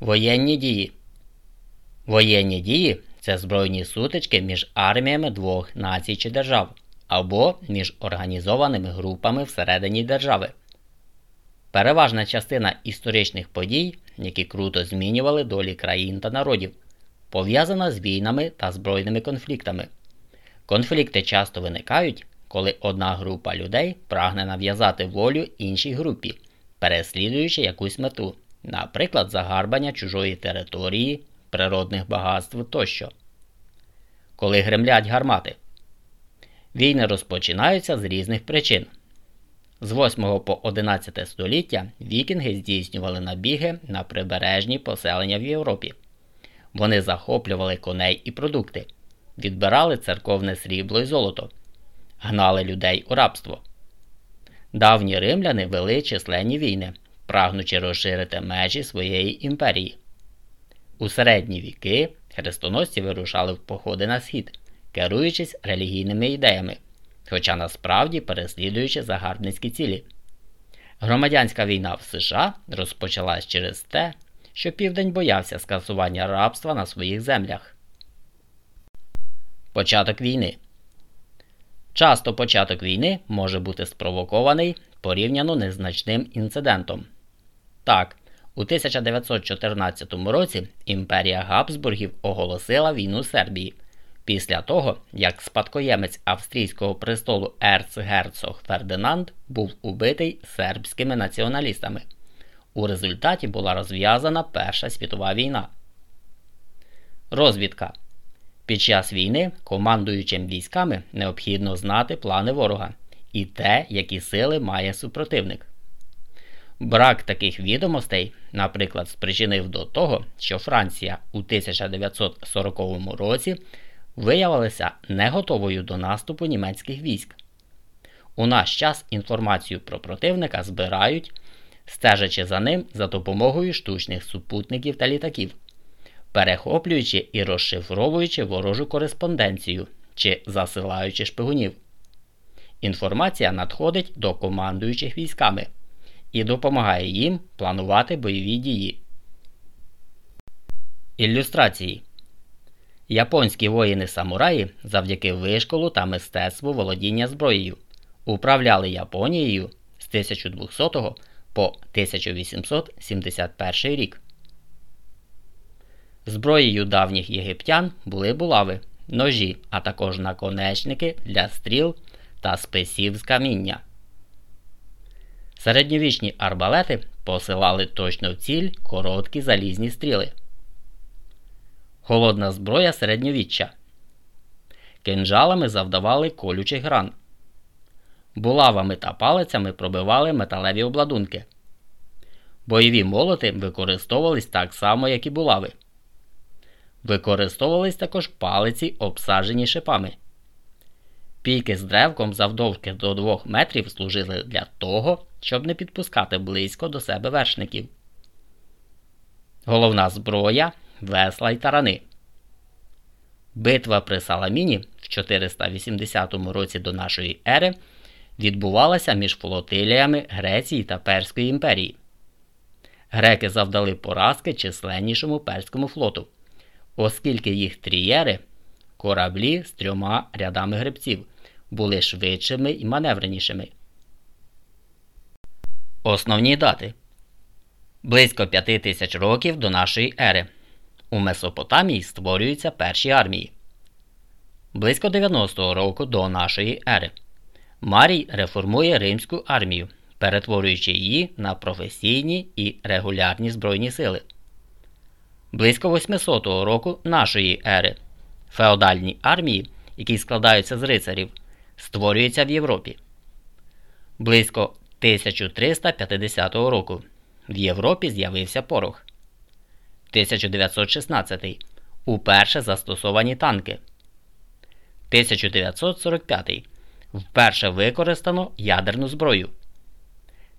Воєнні дії. Воєнні дії це збройні сутички між арміями двох націй чи держав або між організованими групами всередині держави. Переважна частина історичних подій, які круто змінювали долі країн та народів, пов'язана з війнами та збройними конфліктами. Конфлікти часто виникають, коли одна група людей прагне нав'язати волю іншій групі, переслідуючи якусь мету наприклад, загарбання чужої території, природних багатств тощо. Коли гремлять гармати. Війни розпочинаються з різних причин. З 8 по 11 століття вікінги здійснювали набіги на прибережні поселення в Європі. Вони захоплювали коней і продукти, відбирали церковне срібло і золото, гнали людей у рабство. Давні римляни вели численні війни прагнучи розширити межі своєї імперії. У середні віки хрестоносці вирушали в походи на схід, керуючись релігійними ідеями, хоча насправді переслідуючи загарбницькі цілі. Громадянська війна в США розпочалась через те, що південь боявся скасування рабства на своїх землях. Початок війни Часто початок війни може бути спровокований порівняно незначним інцидентом. Так, у 1914 році імперія Габсбургів оголосила війну Сербії після того, як спадкоємець австрійського престолу ерцгерцог Фердинанд був убитий сербськими націоналістами. У результаті була розв'язана Перша світова війна. Розвідка під час війни командуючим військами необхідно знати плани ворога і те, які сили має супротивник. Брак таких відомостей, наприклад, спричинив до того, що Франція у 1940 році виявилася не готовою до наступу німецьких військ. У наш час інформацію про противника збирають, стежачи за ним за допомогою штучних супутників та літаків, перехоплюючи і розшифровуючи ворожу кореспонденцію чи засилаючи шпигунів. Інформація надходить до командуючих військами і допомагає їм планувати бойові дії. Ілюстрації Японські воїни-самураї завдяки вишколу та мистецтву володіння зброєю управляли Японією з 1200 по 1871 рік. Зброєю давніх єгиптян були булави, ножі, а також наконечники для стріл та списів з каміння. Середньовічні арбалети посилали точно в ціль короткі залізні стріли. Холодна зброя середньовіччя. Кинджалами завдавали колючих гран. Булавами та палицями пробивали металеві обладунки. Бойові молоти використовувались так само, як і булави. Використовувались також палиці, обсаджені шипами. Піки з древком завдовжки до 2 метрів служили для того, щоб не підпускати близько до себе вершників. Головна зброя весла й тарани. Битва при Саламіні в 480 році до нашої ери відбувалася між флотиліями Греції та Перської імперії. Греки завдали поразки численнішому перському флоту, оскільки їх трієри кораблі з трьома рядами гребців були швидшими і маневренішими. Основні дати близько 5 тисяч років до нашої ери. У Месопотамії створюються перші армії. Близько 90-го року до нашої ери. Марій реформує римську армію, перетворюючи її на професійні і регулярні збройні сили. Близько 800 року нашої ери. Феодальні армії, які складаються з рицарів, створюються в Європі. Близько 1350 року в Європі з'явився порох. 1916 уперше застосовані танки. 1945 вперше використано ядерну зброю.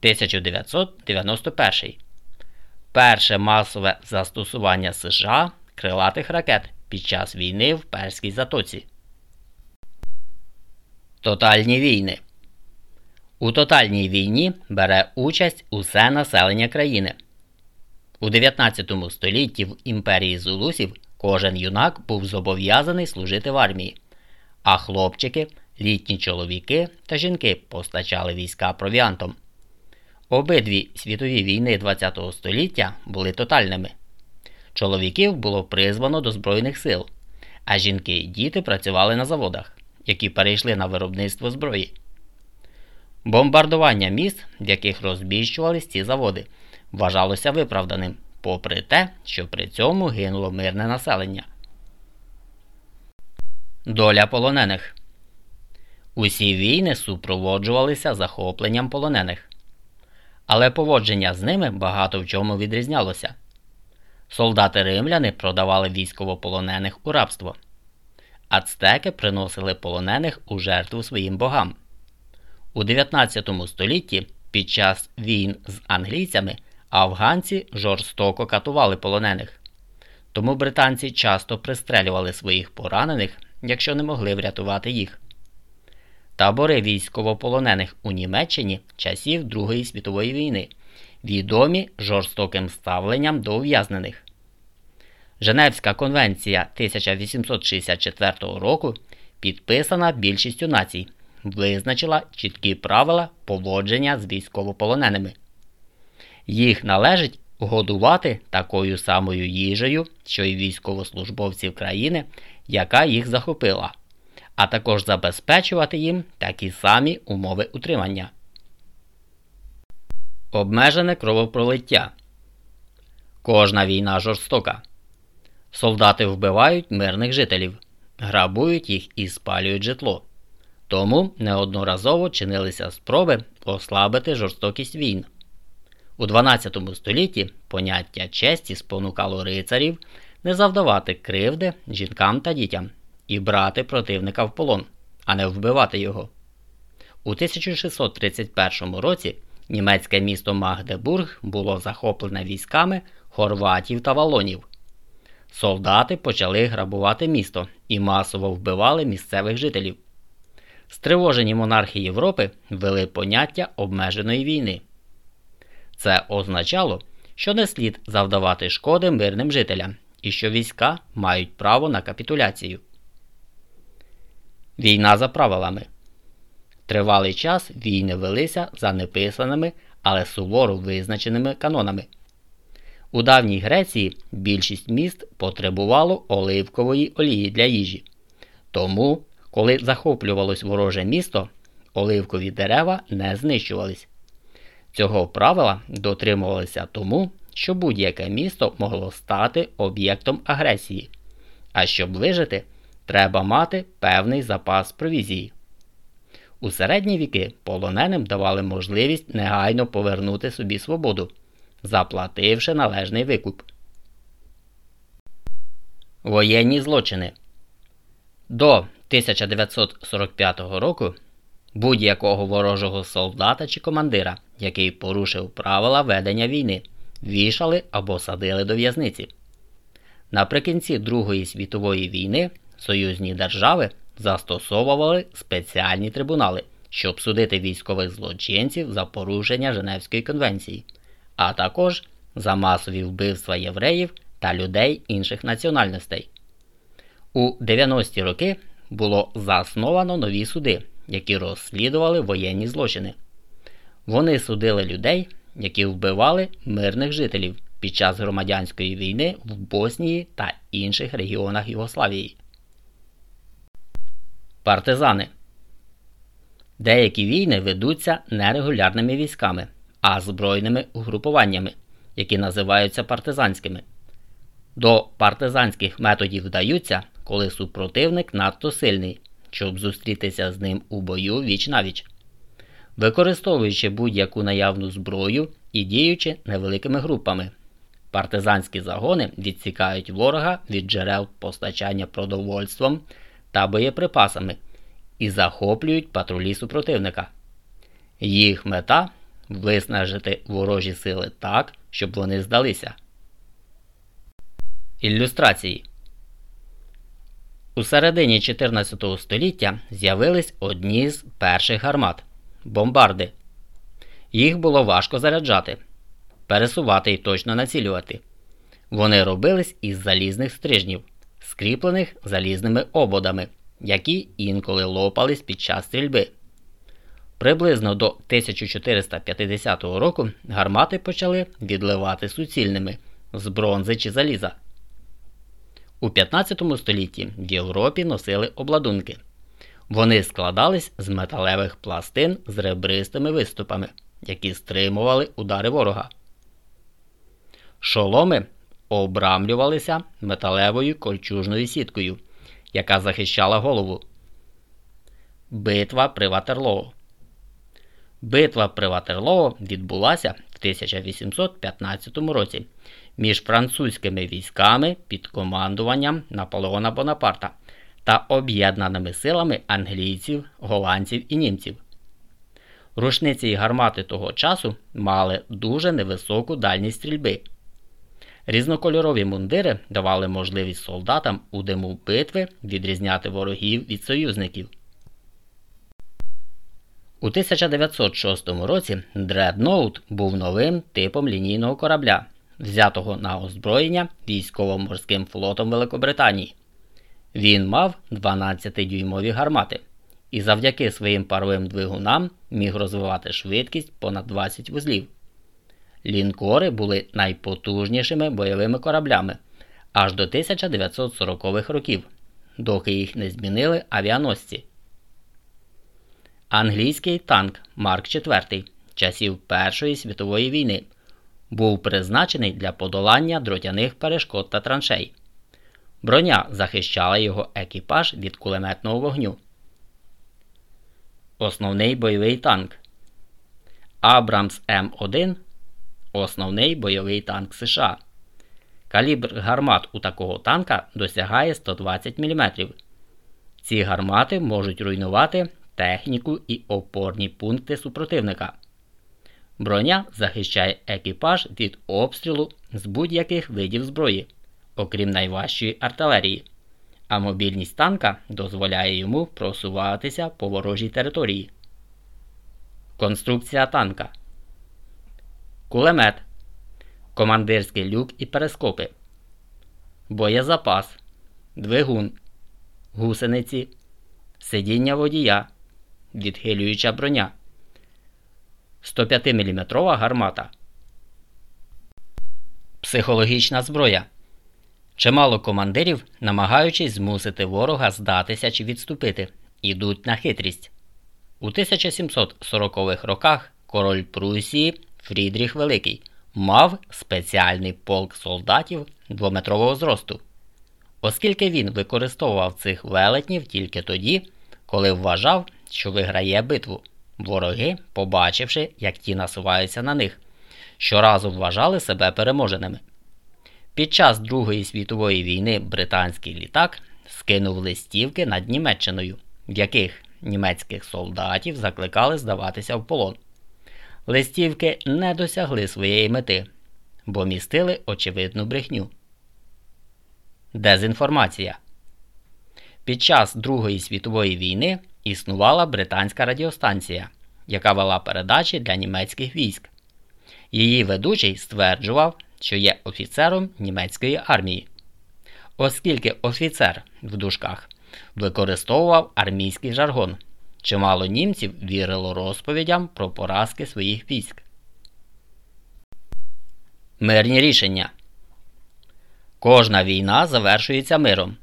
1991 перше масове застосування США крилатих ракет під час війни в Перській затоці. Тотальні війни. У тотальній війні бере участь усе населення країни. У 19 столітті в імперії зулусів кожен юнак був зобов'язаний служити в армії, а хлопчики, літні чоловіки та жінки постачали війська провіантом. Обидві світові війни ХХ століття були тотальними. Чоловіків було призвано до Збройних сил, а жінки і діти працювали на заводах, які перейшли на виробництво зброї. Бомбардування міст, в яких розбіщувались ці заводи, вважалося виправданим, попри те, що при цьому гинуло мирне населення. Доля полонених Усі війни супроводжувалися захопленням полонених, але поводження з ними багато в чому відрізнялося. Солдати римляни продавали військовополонених у рабство, ацтеки приносили полонених у жертву своїм богам. У 19 столітті під час війн з англійцями афганці жорстоко катували полонених, тому британці часто пристрелювали своїх поранених, якщо не могли врятувати їх. Табори військовополонених у Німеччині часів Другої світової війни відомі жорстоким ставленням до ув'язнених. Женевська конвенція 1864 року, підписана більшістю націй, визначила чіткі правила поводження з військовополоненими. Їх належить годувати такою самою їжею, що й військовослужбовців країни, яка їх захопила, а також забезпечувати їм такі самі умови утримання. Обмежене кровопролиття. Кожна війна жорстока. Солдати вбивають мирних жителів, грабують їх і спалюють житло. Тому неодноразово чинилися спроби ослабити жорстокість війн. У 12 столітті поняття честі спонукало рицарів не завдавати кривди жінкам та дітям і брати противника в полон, а не вбивати його. У 1631 році німецьке місто Магдебург було захоплене військами хорватів та валонів. Солдати почали грабувати місто і масово вбивали місцевих жителів. Стривожені монархи Європи ввели поняття обмеженої війни. Це означало, що не слід завдавати шкоди мирним жителям і що війська мають право на капітуляцію. Війна за правилами. Тривалий час війни велися за неписаними, але суворо визначеними канонами. У давній Греції більшість міст потребувало оливкової олії для їжі. Тому, коли захоплювалось вороже місто, оливкові дерева не знищувались. Цього правила дотримувалися тому, що будь-яке місто могло стати об'єктом агресії, а щоб вижити, треба мати певний запас провізії. У середні віки полоненим давали можливість негайно повернути собі свободу, заплативши належний викуп. Воєнні злочини до 1945 року будь-якого ворожого солдата чи командира, який порушив правила ведення війни, вішали або садили до в'язниці. Наприкінці Другої світової війни союзні держави застосовували спеціальні трибунали, щоб судити військових злочинців за порушення Женевської конвенції, а також за масові вбивства євреїв та людей інших національностей. У 90-ті роки було засновано нові суди, які розслідували воєнні злочини. Вони судили людей, які вбивали мирних жителів під час громадянської війни в Боснії та інших регіонах Югославії. Партизани Деякі війни ведуться нерегулярними військами, а збройними угрупуваннями, які називаються партизанськими. До партизанських методів вдаються, коли супротивник надто сильний, щоб зустрітися з ним у бою віч навіч, використовуючи будь-яку наявну зброю і діючи невеликими групами. Партизанські загони відсікають ворога від джерел постачання продовольством та боєприпасами і захоплюють патрулі супротивника. Їх мета виснажити ворожі сили так, щоб вони здалися. Ілюстрації у середині 14 століття з'явились одні з перших гармат бомбарди. Їх було важко заряджати. пересувати і точно націлювати. Вони робились із залізних стрижнів, скріплених залізними ободами, які інколи лопались під час стрільби. Приблизно до 1450 року гармати почали відливати суцільними з бронзи чи заліза. У 15 столітті в Європі носили обладунки. Вони складались з металевих пластин з ребристими виступами, які стримували удари ворога. Шоломи обрамлювалися металевою кольчужною сіткою, яка захищала голову. Битва при Ватерлоо. Битва при Ватерлоо відбулася 1815 році між французькими військами під командуванням Наполеона Бонапарта та об'єднаними силами англійців, голландців і німців. Рушниці і гармати того часу мали дуже невисоку дальність стрільби. Різнокольорові мундири давали можливість солдатам у диму битви відрізняти ворогів від союзників. У 1906 році Дредноут був новим типом лінійного корабля, взятого на озброєння військово-морським флотом Великобританії. Він мав 12-дюймові гармати і завдяки своїм паровим двигунам міг розвивати швидкість понад 20 вузлів. Лінкори були найпотужнішими бойовими кораблями аж до 1940-х років, доки їх не змінили авіаносці. Англійський танк Марк IV часів Першої світової війни був призначений для подолання дротяних перешкод та траншей. Броня захищала його екіпаж від кулеметного вогню. Основний бойовий танк Абрамс М1 основний бойовий танк США. Калібр гармат у такого танка досягає 120 мм. Ці гармати можуть руйнувати техніку і опорні пункти супротивника. Броня захищає екіпаж від обстрілу з будь-яких видів зброї, окрім найважчої артилерії, а мобільність танка дозволяє йому просуватися по ворожій території. Конструкція танка. Кулемет, командирський люк і перескопи, боєзапас, двигун, гусениці, сидіння водія, відхилююча броня, 105 мм гармата, психологічна зброя. Чимало командирів, намагаючись змусити ворога здатися чи відступити, ідуть на хитрість. У 1740-х роках король Прусії Фрідріх Великий мав спеціальний полк солдатів двометрового зросту, оскільки він використовував цих велетнів тільки тоді, коли вважав, що виграє битву. Вороги, побачивши, як ті насуваються на них, щоразу вважали себе переможеними. Під час Другої світової війни британський літак скинув листівки над Німеччиною, в яких німецьких солдатів закликали здаватися в полон. Листівки не досягли своєї мети, бо містили очевидну брехню. Дезінформація під час Другої світової війни існувала британська радіостанція, яка вела передачі для німецьких військ. Її ведучий стверджував, що є офіцером німецької армії, оскільки офіцер в дужках використовував армійський жаргон. Чимало німців вірило розповідям про поразки своїх військ. Мирні рішення. Кожна війна завершується миром.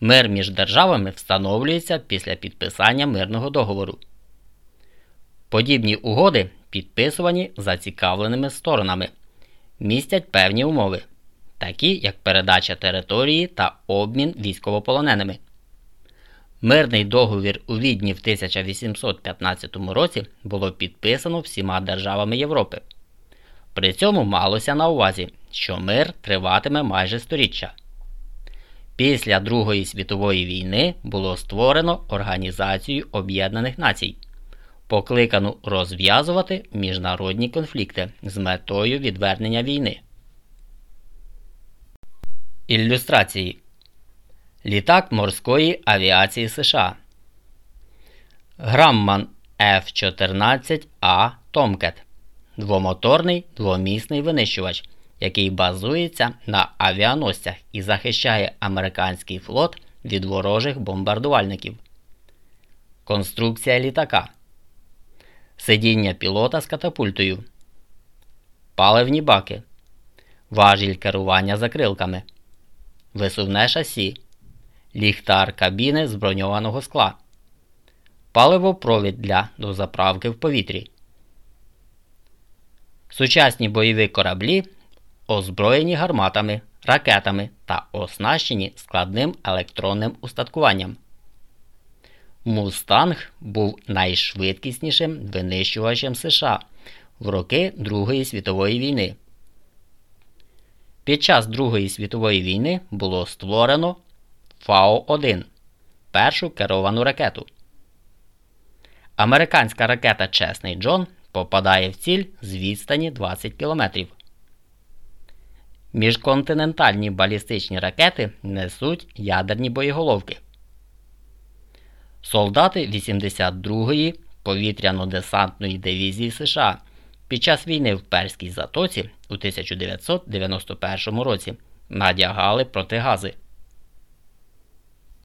Мир між державами встановлюється після підписання мирного договору. Подібні угоди підписувані зацікавленими сторонами, містять певні умови, такі як передача території та обмін військовополоненими. Мирний договір у Відні в 1815 році було підписано всіма державами Європи. При цьому малося на увазі, що мир триватиме майже сторіччя. Після Другої світової війни було створено Організацію Об'єднаних Націй, покликану розв'язувати міжнародні конфлікти з метою відвернення війни. Ілюстрації. Літак морської авіації США. Грамман F-14A Tomcat. Двомоторний двомісний винищувач, який базується на авіаносцях і захищає американський флот від ворожих бомбардувальників. Конструкція літака. Сидіння пілота з катапультою. Паливні баки. Важіль керування закрилками. Висувне шасі. Ліхтар кабіни з броньованого скла. Паливопровід для дозаправки в повітрі. Сучасні бойові кораблі озброєні гарматами, ракетами та оснащені складним електронним устаткуванням. Мустанг був найшвидкіснішим винищувачем США в роки Другої світової війни. Під час Другої світової війни було створено Фао-1 першу керовану ракету. Американська ракета Чесний Джон попадає в ціль з відстані 20 км. Міжконтинентальні балістичні ракети несуть ядерні боєголовки. Солдати 82-ї повітряно-десантної дивізії США під час війни в Перській затоці у 1991 році надягали протигази.